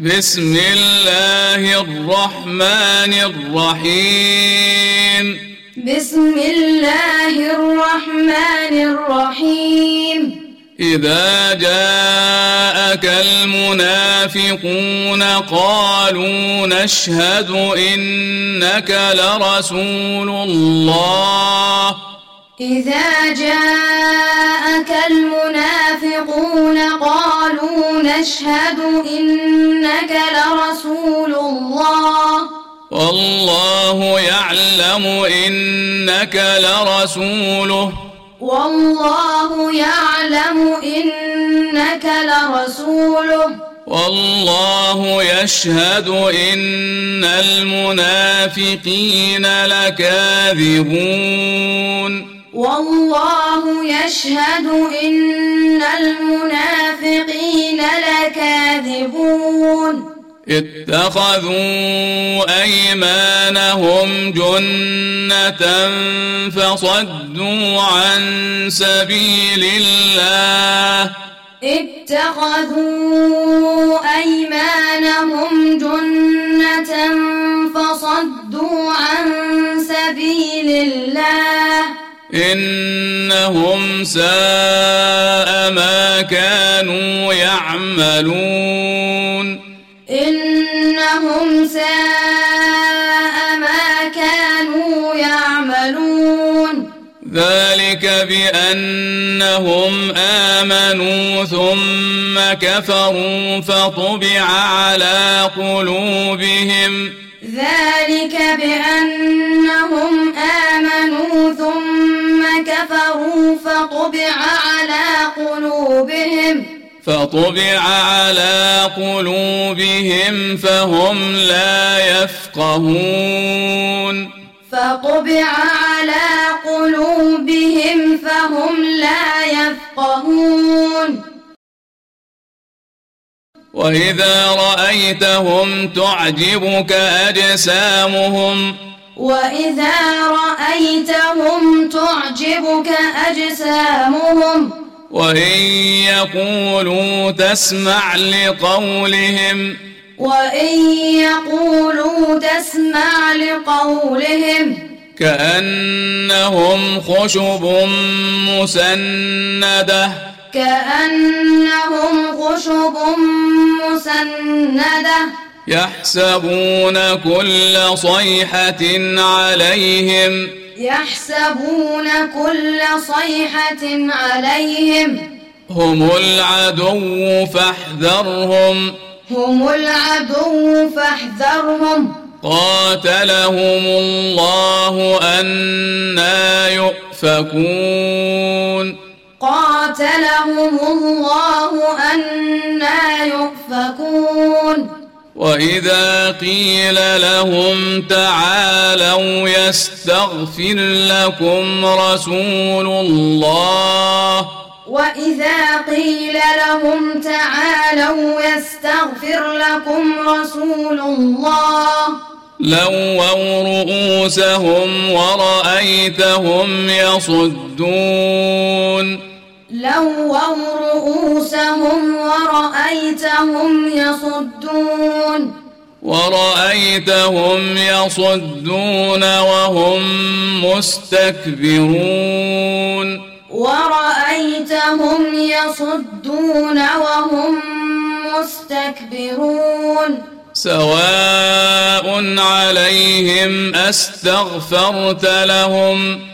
بسم الله الرحمن الرحيم. بسم الله الرحمن الرحيم. إذا جاءك المنافقون قالوا نشهد إنك لرسول الله. إذا جاءك المنافقون نشهد إنك لرسول الله. والله يعلم إنك لرسوله. والله يعلم إنك لرسوله. والله يشهد إن المنافقين لكاذبون. والله يشهد إن المنافقين لكاذبون. اتخذوا أيمانهم جنة فصدوا عن سبيل الله. اتخذوا أيمانهم جنة فصدوا عن سبيل الله. إنهم ساء ما كانوا يعملون. إنهم ساء ما كانوا يعملون. ذلك بأنهم آمنوا ثم كفروا فطبع على قلوبهم. ذلك بأنهم آمنوا ثم كفروا فطبع على قلوبهم. فطبع على قلوبهم فهم لا يفقهون. فطبع على قلوبهم فهم لا يفقهون. وإذا رأيتهم تعجبك أجسامهم. وإذا رأيتهم تعجبك أجسامهم. وإن يقولوا تسمع لقولهم. وإن يقولوا تسمع لقولهم. كأنهم خشب مسندة. كأنهم خشب مسندة. يحسبون كل صيحة عليهم. يحسبون كل صيحة عليهم. هم العدو فاحذرهم. هم العدو فاحذرهم. قاتلهم الله أنا يؤفكون. قاتلهم الله أنا يؤفكون. وإذا قيل لهم تعالوا يستغفر لكم رسول الله. وإذا قيل لهم تعالوا يستغفر لكم رسول الله. لووا رؤوسهم ورأيتهم يصدون. لووا رؤوسهم ورأيتهم يصدون. ورأيتهم يصدون وهم مستكبرون. ورأيتهم يصدون وهم مستكبرون. سواء عليهم أستغفرت لهم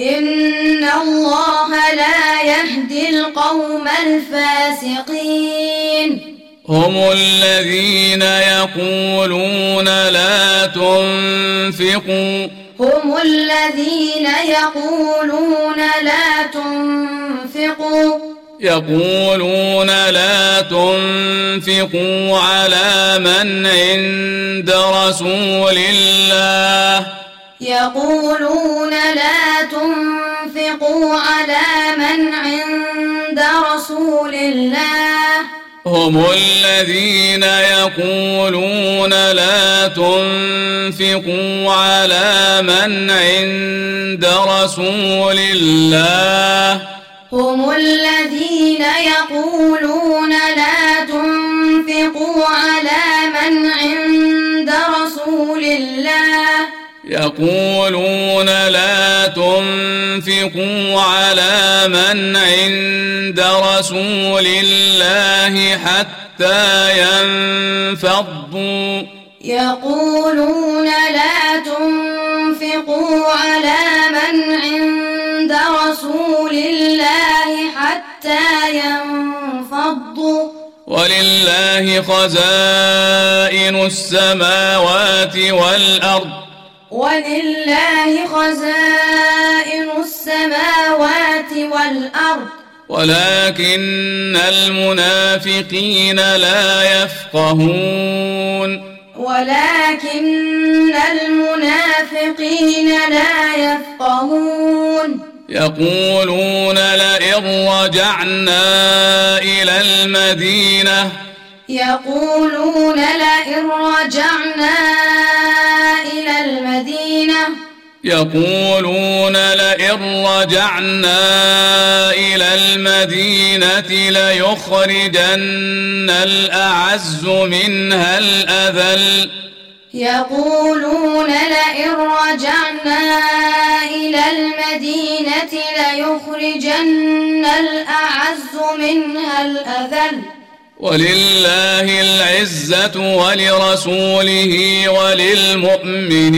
إن الله لا يهدي القوم الفاسقين هم الذين يقولون لا تنفقوا. هم الذين يقولون لا تنفقوا. يقولون لا تنفقوا على من عند رسول الله. يقولون لا تنفقوا على من عند رسول الله. هم الذين يقولون لا تنفقوا على من عند رسول الله. هم الذين يقولون لا تنفقوا على من عند يقولون لا تنفقوا على من عند رسول الله حتى ينفضوا. يقولون لا تنفقوا على من عند رسول الله حتى ينفضوا. ولله خزائن السماوات والأرض. ولله خزائن السماوات والأرض. ولكن المنافقين لا يفقهون. ولكن المنافقين لا يفقهون. يقولون لئن رجعنا إلى المدينة. يقولون لئن رجعنا المدينة. يقولون لئن رجعنا إلى المدينة ليخرجن الأعز منها الأذل. يقولون لئن رجعنا إلى المدينة ليخرجن الأعز منها الأذل. ولله العزة ولرسوله وللمؤمنين.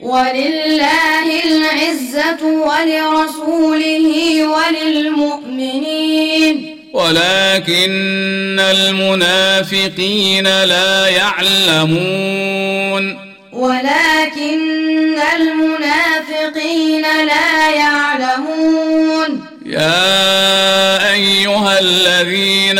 ولله العزة ولرسوله وللمؤمنين. ولكن المنافقين لا يعلمون. ولكن المنافقين لا يعلمون. يا الذين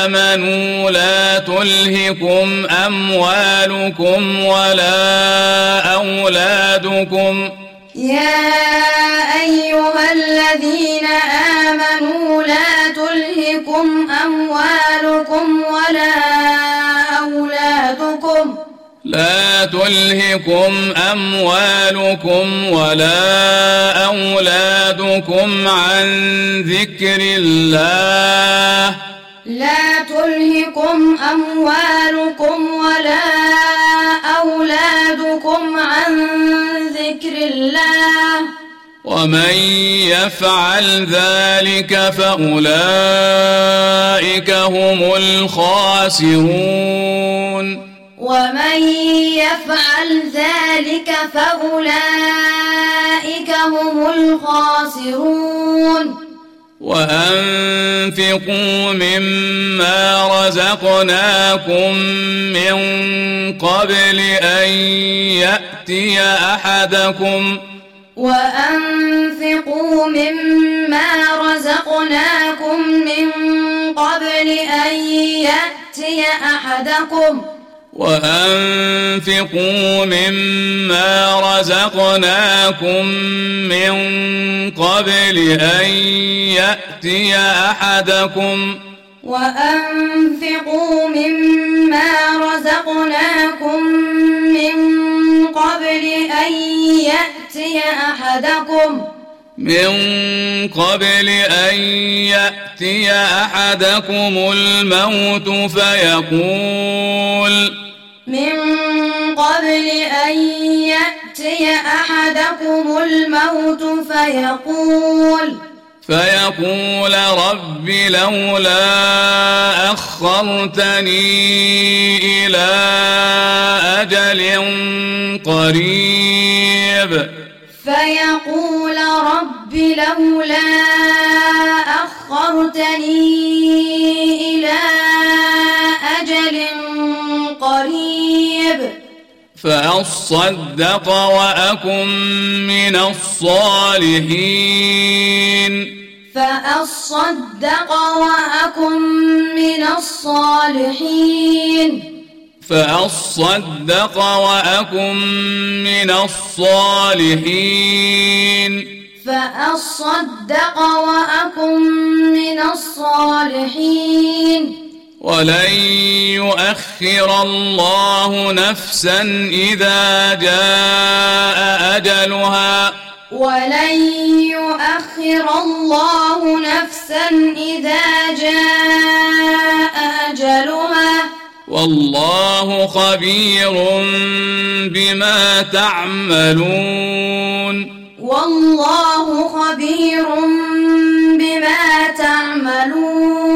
آمنوا لا تلهكم أموالكم ولا أولادكم يا أيها الذين آمنوا لا تلهكم أموالكم ولا أولادكم لا تلهكم أموالكم ولا أولادكم عن ذكر الله. لا تلهكم أموالكم ولا أولادكم عن ذكر الله. ومن يفعل ذلك فأولئك هم الخاسرون. ومن يفعل ذلك فأولئك هم الخاسرون. وأنفقوا مما رزقناكم من قبل أن يأتي أحدكم. وأنفقوا مما رزقناكم من قبل أن يأتي أحدكم. وأنفقوا مما رزقناكم من قبل أن يأتي أحدكم. وأنفقوا مما رزقناكم من قبل أن يأتي أحدكم. من قبل أن يأتي أحدكم الموت فيقول من قبل أن يأتي أحدكم الموت فيقول فيقول رب لولا أخرتني إلى أجل قريب. فيقول رب لولا أخرتني فأصدق وأكن من الصالحين. فأصدق وأكن من الصالحين. فأصدق وأكن من الصالحين. فأصدق وأكن من الصالحين. ولن يؤخر الله نفسا إذا جاء أجلها. ولن يؤخر الله نفسا إذا جاء أجلها. والله خبير بما تعملون. والله خبير بما تعملون.